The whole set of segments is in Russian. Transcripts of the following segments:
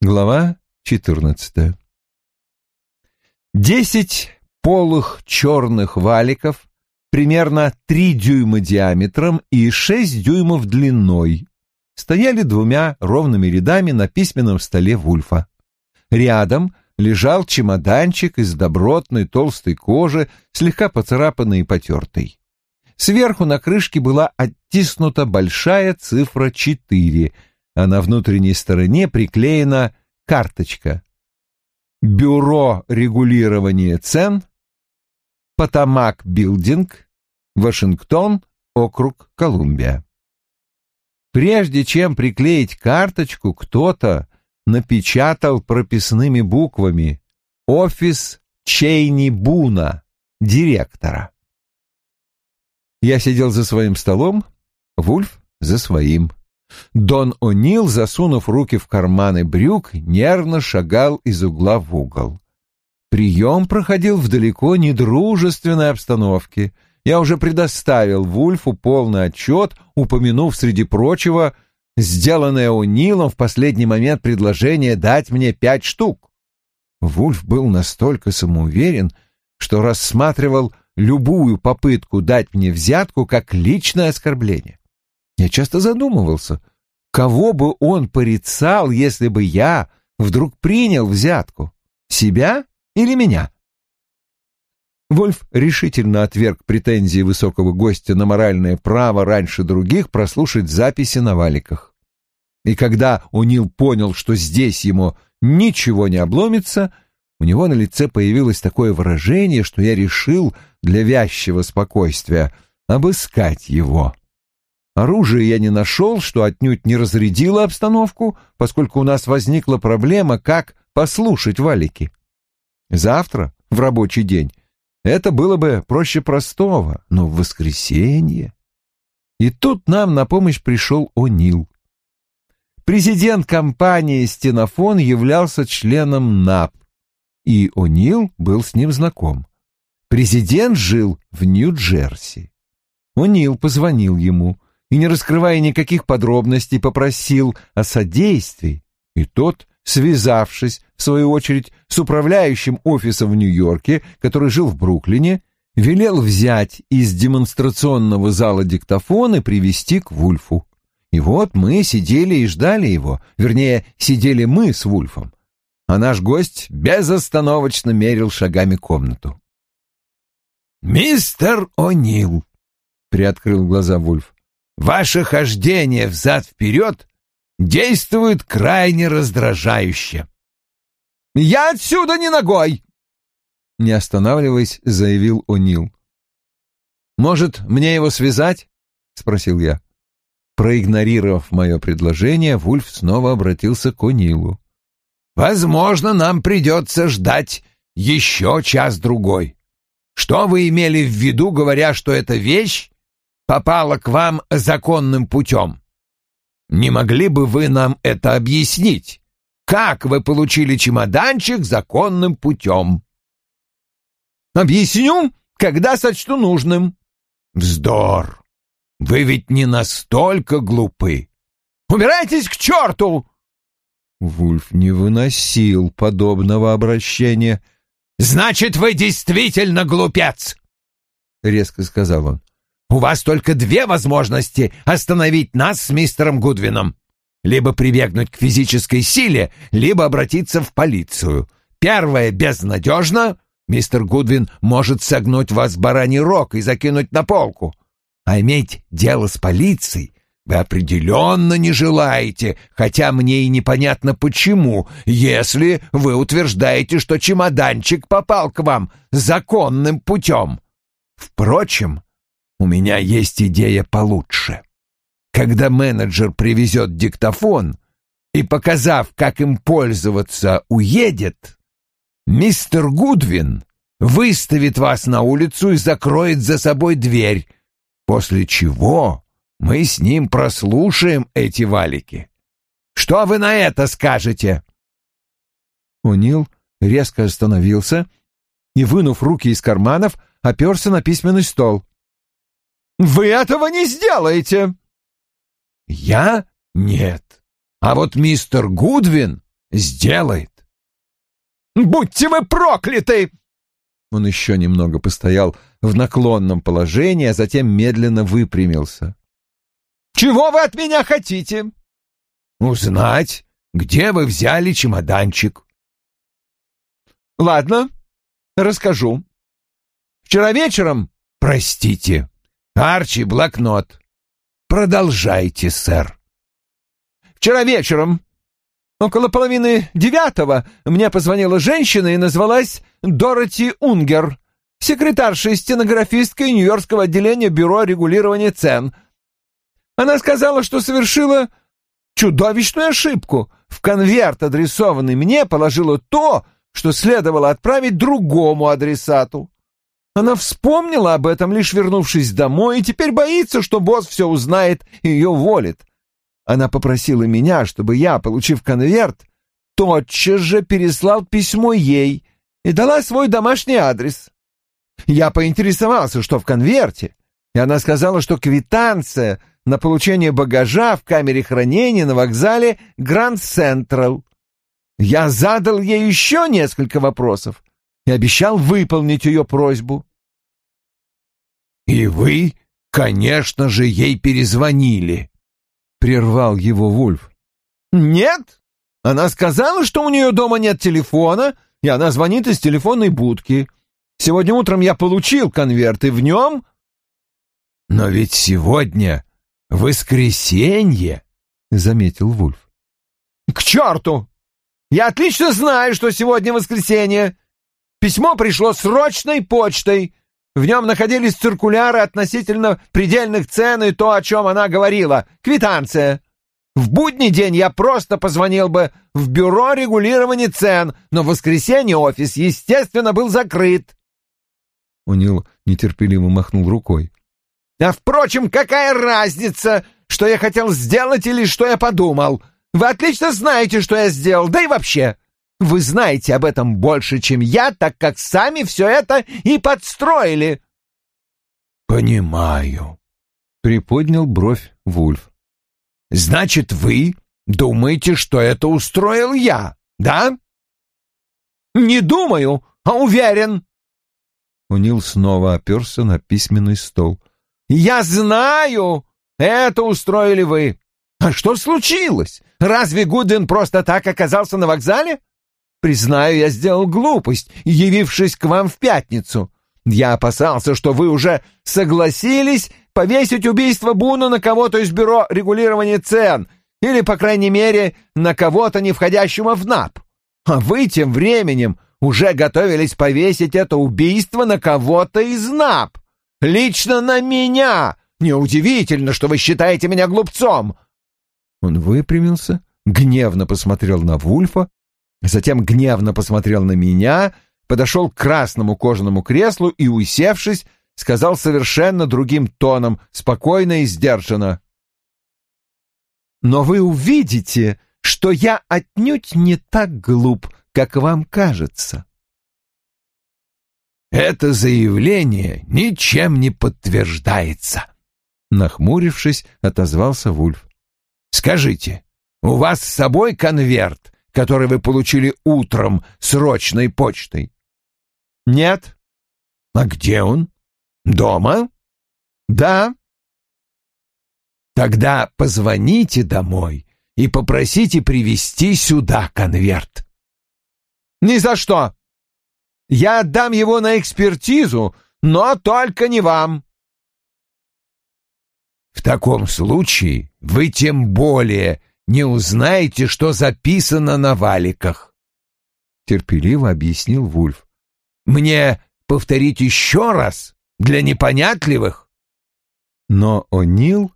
Глава 14. Десять полых черных валиков, примерно три дюйма диаметром и шесть дюймов длиной, стояли двумя ровными рядами на письменном столе Вульфа. Рядом лежал чемоданчик из добротной толстой кожи, слегка поцарапанный и потертый. Сверху на крышке была оттиснута большая цифра четыре — а на внутренней стороне приклеена карточка. Бюро регулирования цен, Потамак Билдинг, Вашингтон, округ Колумбия. Прежде чем приклеить карточку, кто-то напечатал прописными буквами «Офис Чейни Буна, директора». Я сидел за своим столом, Вульф за своим. Дон О'Нил, засунув руки в карманы брюк, нервно шагал из угла в угол. Прием проходил в далеко не дружественной обстановке. Я уже предоставил Вульфу полный отчет, упомянув, среди прочего, сделанное О'Нилом в последний момент предложение дать мне пять штук. Вульф был настолько самоуверен, что рассматривал любую попытку дать мне взятку как личное оскорбление. Я часто задумывался, кого бы он порицал, если бы я вдруг принял взятку, себя или меня? Вольф решительно отверг претензии высокого гостя на моральное право раньше других прослушать записи на валиках. И когда Унил понял, что здесь ему ничего не обломится, у него на лице появилось такое выражение, что я решил для вязчего спокойствия обыскать его. Оружия я не нашел, что отнюдь не разрядило обстановку, поскольку у нас возникла проблема, как послушать валики. Завтра, в рабочий день, это было бы проще простого, но в воскресенье... И тут нам на помощь пришел О'Нил. Президент компании «Стенофон» являлся членом НАП, и О'Нил был с ним знаком. Президент жил в Нью-Джерси. О'Нил позвонил ему — и, не раскрывая никаких подробностей, попросил о содействии, и тот, связавшись, в свою очередь, с управляющим офисом в Нью-Йорке, который жил в Бруклине, велел взять из демонстрационного зала диктофон и привести к Вульфу. И вот мы сидели и ждали его, вернее, сидели мы с Вульфом, а наш гость безостановочно мерил шагами комнату. «Мистер О'Нил!» — приоткрыл глаза Вульф. Ваше хождение взад-вперед действует крайне раздражающе. «Я отсюда не ногой!» Не останавливаясь, заявил О'Нил. «Может, мне его связать?» — спросил я. Проигнорировав мое предложение, Вульф снова обратился к О'Нилу. «Возможно, нам придется ждать еще час-другой. Что вы имели в виду, говоря, что эта вещь попала к вам законным путем. Не могли бы вы нам это объяснить? Как вы получили чемоданчик законным путем? Объясню, когда сочту нужным. Вздор! Вы ведь не настолько глупы. Убирайтесь к черту! Вульф не выносил подобного обращения. «Значит, вы действительно глупец!» — резко сказал он. У вас только две возможности остановить нас с мистером Гудвином. Либо прибегнуть к физической силе, либо обратиться в полицию. Первое безнадежно. Мистер Гудвин может согнуть вас в бараний рог и закинуть на полку. А иметь дело с полицией вы определенно не желаете, хотя мне и непонятно почему, если вы утверждаете, что чемоданчик попал к вам законным путем. Впрочем, у меня есть идея получше. Когда менеджер привезет диктофон и, показав, как им пользоваться, уедет, мистер Гудвин выставит вас на улицу и закроет за собой дверь, после чего мы с ним прослушаем эти валики. Что вы на это скажете?» Унил резко остановился и, вынув руки из карманов, оперся на письменный стол. Вы этого не сделаете. Я? Нет. А вот мистер Гудвин сделает. «Будьте вы прокляты!» Он еще немного постоял в наклонном положении, а затем медленно выпрямился. «Чего вы от меня хотите?» «Узнать, где вы взяли чемоданчик». «Ладно, расскажу. Вчера вечером...» «Простите, Арчи, блокнот. Продолжайте, сэр». «Вчера вечером Около половины девятого мне позвонила женщина и назвалась Дороти Унгер, секретарша и стенографистка Нью-Йоркского отделения Бюро регулирования цен. Она сказала, что совершила чудовищную ошибку. В конверт, адресованный мне, положила то, что следовало отправить другому адресату. Она вспомнила об этом, лишь вернувшись домой, и теперь боится, что босс все узнает и ее уволит. Она попросила меня, чтобы я, получив конверт, тотчас же переслал письмо ей и дала свой домашний адрес. Я поинтересовался, что в конверте, и она сказала, что квитанция на получение багажа в камере хранения на вокзале Гранд Централ. Я задал ей еще несколько вопросов и обещал выполнить ее просьбу. «И вы, конечно же, ей перезвонили», — прервал его Вульф. «Нет. Она сказала, что у нее дома нет телефона, и она звонит из телефонной будки. Сегодня утром я получил конверт, и в нем...» «Но ведь сегодня воскресенье», — заметил Вульф. «К черту! Я отлично знаю, что сегодня воскресенье. Письмо пришло срочной почтой. В нем находились циркуляры относительно предельных цен и то, о чем она говорила. Квитанция. В будний день я просто позвонил бы в бюро регулирования цен, но в воскресенье офис, естественно, был закрыт. Унил нетерпеливо махнул рукой. А впрочем, какая разница, что я хотел сделать или что я подумал? Вы отлично знаете, что я сделал, да и вообще. Вы знаете об этом больше, чем я, так как сами все это и подстроили. Понимаю, приподнял бровь Вульф. Значит, вы думаете, что это устроил я, да? Не думаю, а уверен. Унил снова оперся на письменный стол. Я знаю, это устроили вы. А что случилось? Разве Гудвин просто так оказался на вокзале? Признаю, я сделал глупость, явившись к вам в пятницу. Я опасался, что вы уже согласились повесить убийство Буна на кого-то из бюро регулирования цен или, по крайней мере, на кого-то, не входящего в НАП. А вы тем временем уже готовились повесить это убийство на кого-то из НАП. Лично на меня. Неудивительно, что вы считаете меня глупцом. Он выпрямился, гневно посмотрел на Вульфа, Затем гневно посмотрел на меня, подошел к красному кожаному креслу и, усевшись, сказал совершенно другим тоном, спокойно и сдержанно. «Но вы увидите, что я отнюдь не так глуп, как вам кажется». «Это заявление ничем не подтверждается», — нахмурившись, отозвался Вульф. «Скажите, у вас с собой конверт, который вы получили утром срочной почтой? Нет. А где он? Дома? Да. Тогда позвоните домой и попросите привезти сюда конверт. Ни за что. Я отдам его на экспертизу, но только не вам. В таком случае вы тем более не узнаете, что записано на валиках. Терпеливо объяснил Вульф. Мне повторить еще раз для непонятливых? Но О'Нил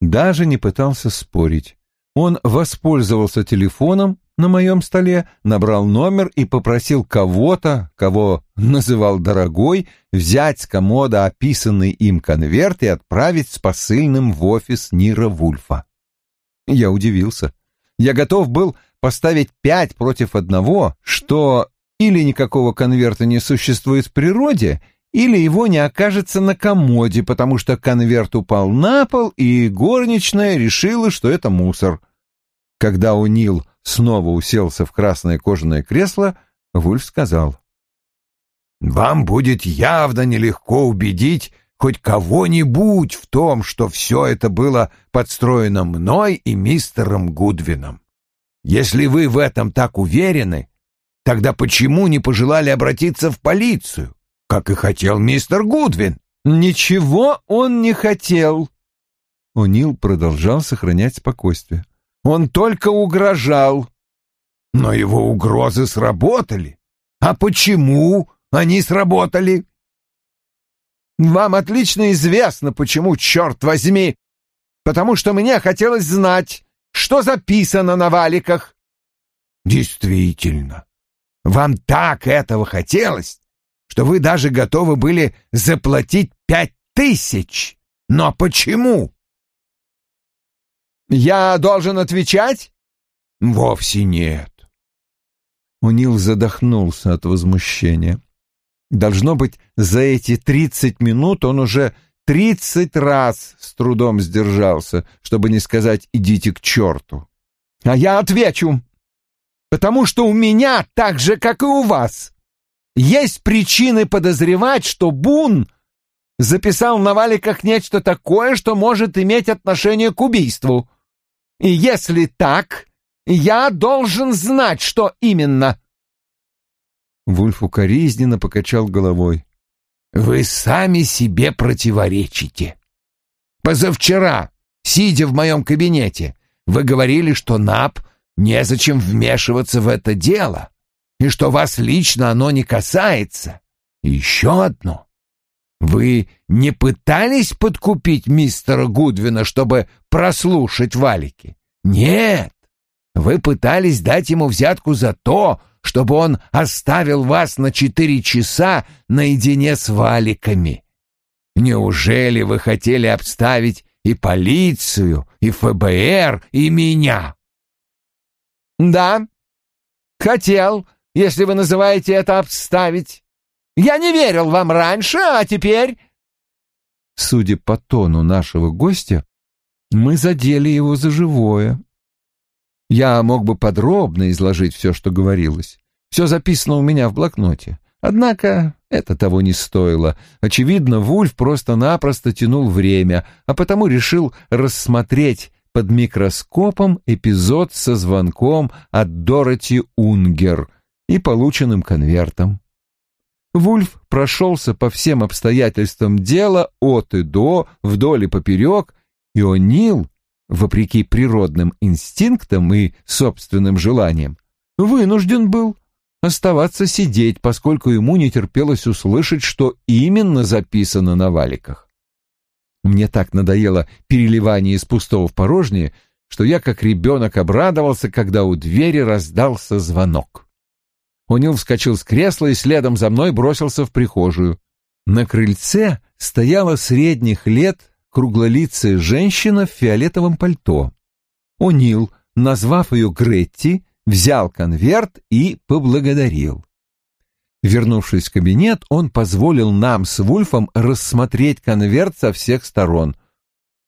даже не пытался спорить. Он воспользовался телефоном на моем столе, набрал номер и попросил кого-то, кого называл дорогой, взять с комода описанный им конверт и отправить с посыльным в офис Нира Вульфа. Я удивился. Я готов был поставить пять против одного, что или никакого конверта не существует в природе, или его не окажется на комоде, потому что конверт упал на пол, и горничная решила, что это мусор. Когда Унил снова уселся в красное кожаное кресло, Вульф сказал. «Вам будет явно нелегко убедить хоть кого-нибудь в том, что все это было подстроено мной и мистером Гудвином. Если вы в этом так уверены, тогда почему не пожелали обратиться в полицию, как и хотел мистер Гудвин? Ничего он не хотел. О'Нил продолжал сохранять спокойствие. Он только угрожал. Но его угрозы сработали. А почему они сработали? Вам отлично известно, почему, черт возьми. Потому что мне хотелось знать, что записано на валиках. Действительно, вам так этого хотелось, что вы даже готовы были заплатить пять тысяч. Но почему? Я должен отвечать? Вовсе нет. Унил задохнулся от возмущения. Должно быть, за эти тридцать минут он уже тридцать раз с трудом сдержался, чтобы не сказать «идите к черту». А я отвечу, потому что у меня так же, как и у вас, есть причины подозревать, что Бун записал на валиках нечто такое, что может иметь отношение к убийству. И если так, я должен знать, что именно. Вульф укоризненно покачал головой. Вы сами себе противоречите. Позавчера, сидя в моем кабинете, вы говорили, что НАП незачем вмешиваться в это дело, и что вас лично оно не касается. Еще одно. Вы не пытались подкупить мистера Гудвина, чтобы прослушать валики? Нет. Вы пытались дать ему взятку за то, чтобы он оставил вас на четыре часа наедине с валиками. Неужели вы хотели обставить и полицию, и ФБР, и меня? Да, хотел, если вы называете это обставить. Я не верил вам раньше, а теперь... Судя по тону нашего гостя, мы задели его за живое. Я мог бы подробно изложить все, что говорилось. Все записано у меня в блокноте. Однако это того не стоило. Очевидно, Вульф просто-напросто тянул время, а потому решил рассмотреть под микроскопом эпизод со звонком от Дороти Унгер и полученным конвертом. Вульф прошелся по всем обстоятельствам дела от и до, вдоль и поперек, и О'Нил вопреки природным инстинктам и собственным желаниям, вынужден был оставаться сидеть, поскольку ему не терпелось услышать, что именно записано на валиках. Мне так надоело переливание из пустого в порожнее, что я как ребенок обрадовался, когда у двери раздался звонок. Унил вскочил с кресла и следом за мной бросился в прихожую. На крыльце стояла средних лет круглолицая женщина в фиолетовом пальто. О'Нил, назвав ее Гретти, взял конверт и поблагодарил. Вернувшись в кабинет, он позволил нам с Вульфом рассмотреть конверт со всех сторон.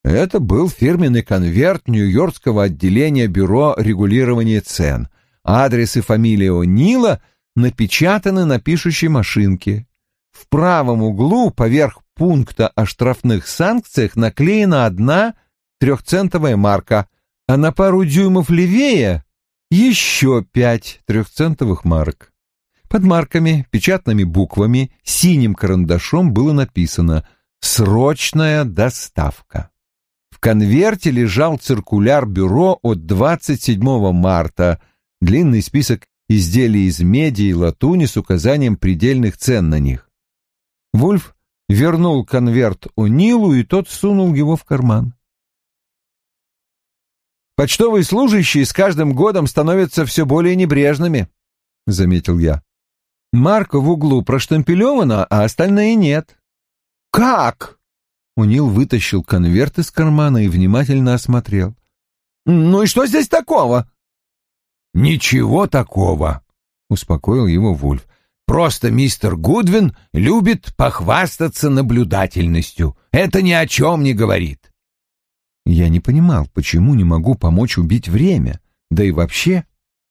Это был фирменный конверт Нью-Йоркского отделения Бюро регулирования цен. Адрес и фамилия О'Нила напечатаны на пишущей машинке. В правом углу поверх пункта о штрафных санкциях наклеена одна трехцентовая марка, а на пару дюймов левее еще пять трехцентовых марок. Под марками, печатными буквами, синим карандашом было написано «Срочная доставка». В конверте лежал циркуляр бюро от 27 марта, длинный список изделий из меди и латуни с указанием предельных цен на них. Вульф вернул конверт Нилу и тот сунул его в карман. «Почтовые служащие с каждым годом становятся все более небрежными», — заметил я. «Марка в углу проштампелевана, а остальные нет». «Как?» Унил вытащил конверт из кармана и внимательно осмотрел. «Ну и что здесь такого?» «Ничего такого», — успокоил его Вульф. Просто мистер Гудвин любит похвастаться наблюдательностью. Это ни о чем не говорит. Я не понимал, почему не могу помочь убить время. Да и вообще,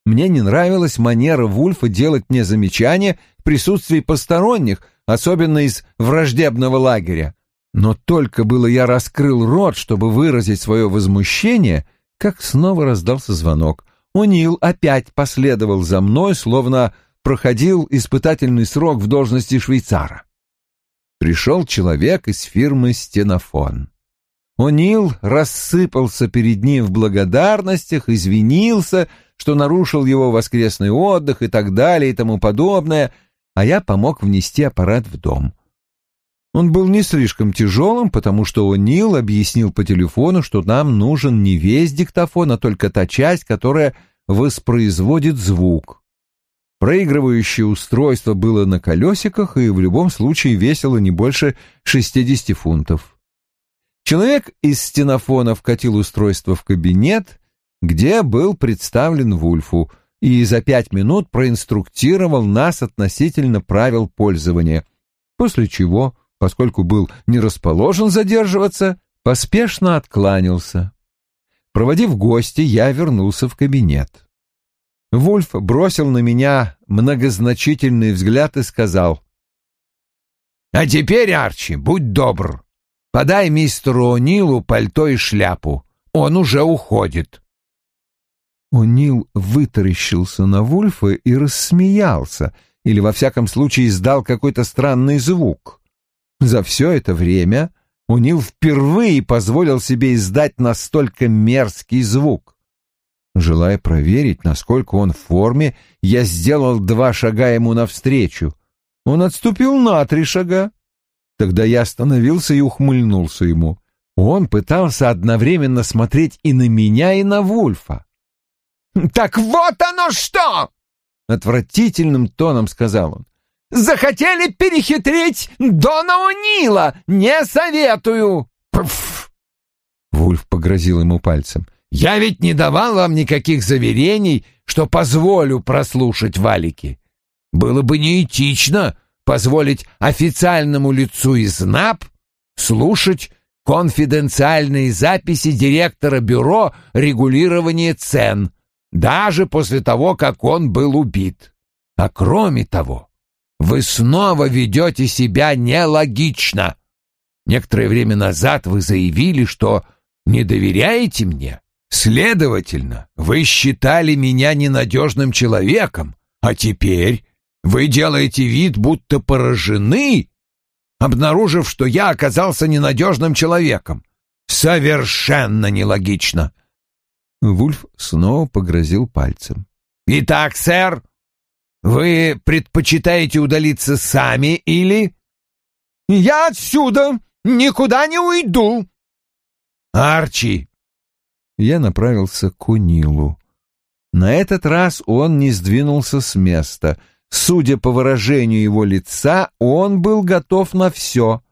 мне не нравилась манера Вульфа делать мне замечания в присутствии посторонних, особенно из враждебного лагеря. Но только было я раскрыл рот, чтобы выразить свое возмущение, как снова раздался звонок. Унил опять последовал за мной, словно проходил испытательный срок в должности швейцара. Пришел человек из фирмы «Стенофон». О'Нил рассыпался перед ним в благодарностях, извинился, что нарушил его воскресный отдых и так далее и тому подобное, а я помог внести аппарат в дом. Он был не слишком тяжелым, потому что О'Нил объяснил по телефону, что нам нужен не весь диктофон, а только та часть, которая воспроизводит звук. Проигрывающее устройство было на колесиках и в любом случае весило не больше 60 фунтов. Человек из стенофона вкатил устройство в кабинет, где был представлен Вульфу, и за пять минут проинструктировал нас относительно правил пользования, после чего поскольку был не расположен задерживаться, поспешно откланялся. Проводив гостя, я вернулся в кабинет. Вульф бросил на меня многозначительный взгляд и сказал. «А теперь, Арчи, будь добр, подай мистеру О'Нилу пальто и шляпу. Он уже уходит». О'Нил вытаращился на Вульфа и рассмеялся, или, во всяком случае, издал какой-то странный звук. За все это время Унил впервые позволил себе издать настолько мерзкий звук. Желая проверить, насколько он в форме, я сделал два шага ему навстречу. Он отступил на три шага. Тогда я остановился и ухмыльнулся ему. Он пытался одновременно смотреть и на меня, и на Вульфа. «Так вот оно что!» — отвратительным тоном сказал он. Захотели перехитрить Дона Нила? Не советую!» Пф! Вульф погрозил ему пальцем. «Я ведь не давал вам никаких заверений, что позволю прослушать валики. Было бы неэтично позволить официальному лицу из НАП слушать конфиденциальные записи директора бюро регулирования цен, даже после того, как он был убит. А кроме того, вы снова ведете себя нелогично. Некоторое время назад вы заявили, что не доверяете мне. Следовательно, вы считали меня ненадежным человеком, а теперь вы делаете вид, будто поражены, обнаружив, что я оказался ненадежным человеком. Совершенно нелогично. Вульф снова погрозил пальцем. «Итак, сэр, вы предпочитаете удалиться сами или... Я отсюда никуда не уйду. Арчи. Я направился к Унилу. На этот раз он не сдвинулся с места. Судя по выражению его лица, он был готов на все.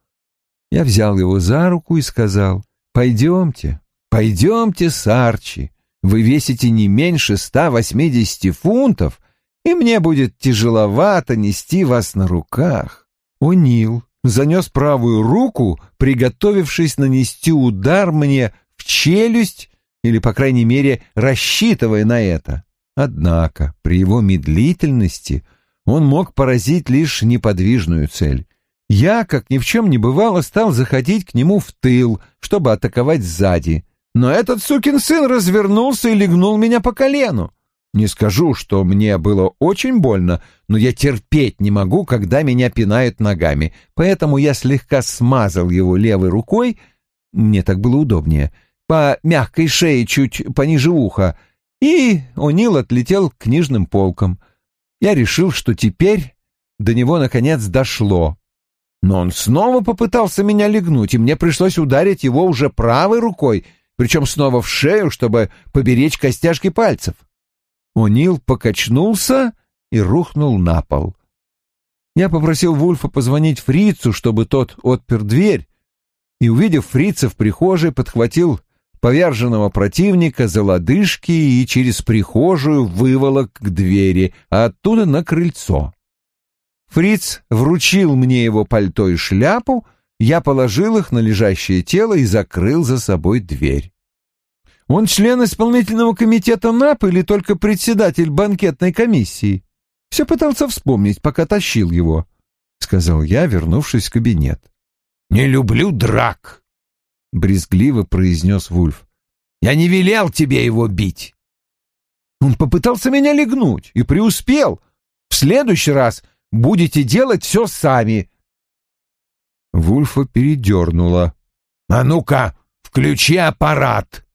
Я взял его за руку и сказал, «Пойдемте, пойдемте с Арчи. Вы весите не меньше ста восьмидесяти фунтов, и мне будет тяжеловато нести вас на руках. О'Нил занес правую руку, приготовившись нанести удар мне в челюсть или, по крайней мере, рассчитывая на это. Однако при его медлительности он мог поразить лишь неподвижную цель. Я, как ни в чем не бывало, стал заходить к нему в тыл, чтобы атаковать сзади. Но этот сукин сын развернулся и легнул меня по колену. Не скажу, что мне было очень больно, но я терпеть не могу, когда меня пинают ногами, поэтому я слегка смазал его левой рукой, мне так было удобнее, по мягкой шее чуть пониже уха, и О'Нил отлетел к книжным полкам. Я решил, что теперь до него наконец дошло. Но он снова попытался меня легнуть, и мне пришлось ударить его уже правой рукой, причем снова в шею, чтобы поберечь костяшки пальцев. О'Нил покачнулся и рухнул на пол. Я попросил Вульфа позвонить Фрицу, чтобы тот отпер дверь, и, увидев Фрица в прихожей, подхватил поверженного противника за лодыжки и через прихожую выволок к двери, а оттуда на крыльцо. Фриц вручил мне его пальто и шляпу, я положил их на лежащее тело и закрыл за собой дверь. Он член исполнительного комитета НАП или только председатель банкетной комиссии? Все пытался вспомнить, пока тащил его, — сказал я, вернувшись в кабинет. «Не люблю драк», — брезгливо произнес Вульф. «Я не велел тебе его бить». Он попытался меня легнуть и преуспел. В следующий раз будете делать все сами. Вульфа передернула. «А ну-ка, включи аппарат!»